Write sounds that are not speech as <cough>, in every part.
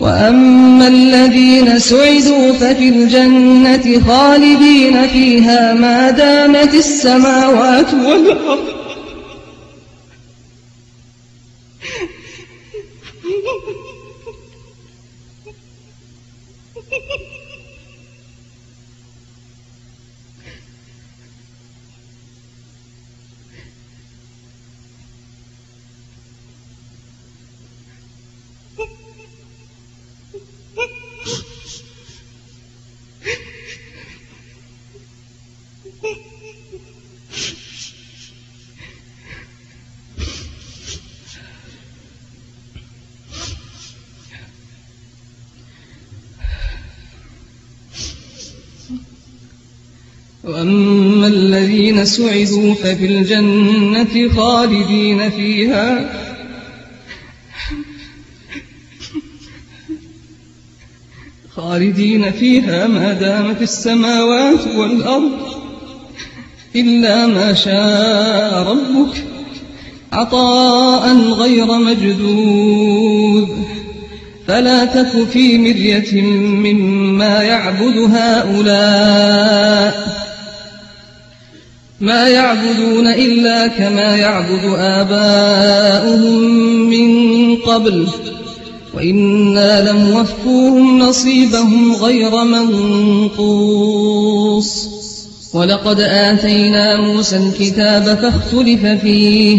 وأما الذين سعدوا ففي الجنة خالدين فيها ما دامت السماوات والأرض <laughs> وأما الذين سعدوا ففي الجنة خالدين فيها. خالدين فيها ما دامت السماوات والأرض إلا ما شاء ربك. عطاء غير مجدود فلا تك في مرية مما يعبد هؤلاء ما يعبدون إلا كما يعبد آباؤهم من قبل وإنا لموفوهم نصيبهم غير منقوص ولقد آتينا موسى الكتاب فاختلف فيه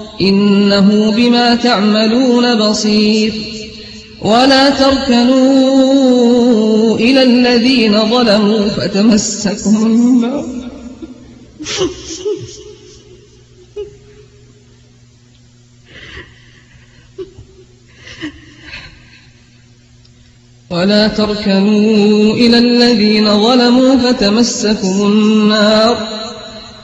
إنه بما تعملون بصير. ولا تركنوا إلى الذين ظلموا فتمسكهم النار ولا تركنوا إلى الذين ظلموا فتمسكم النار.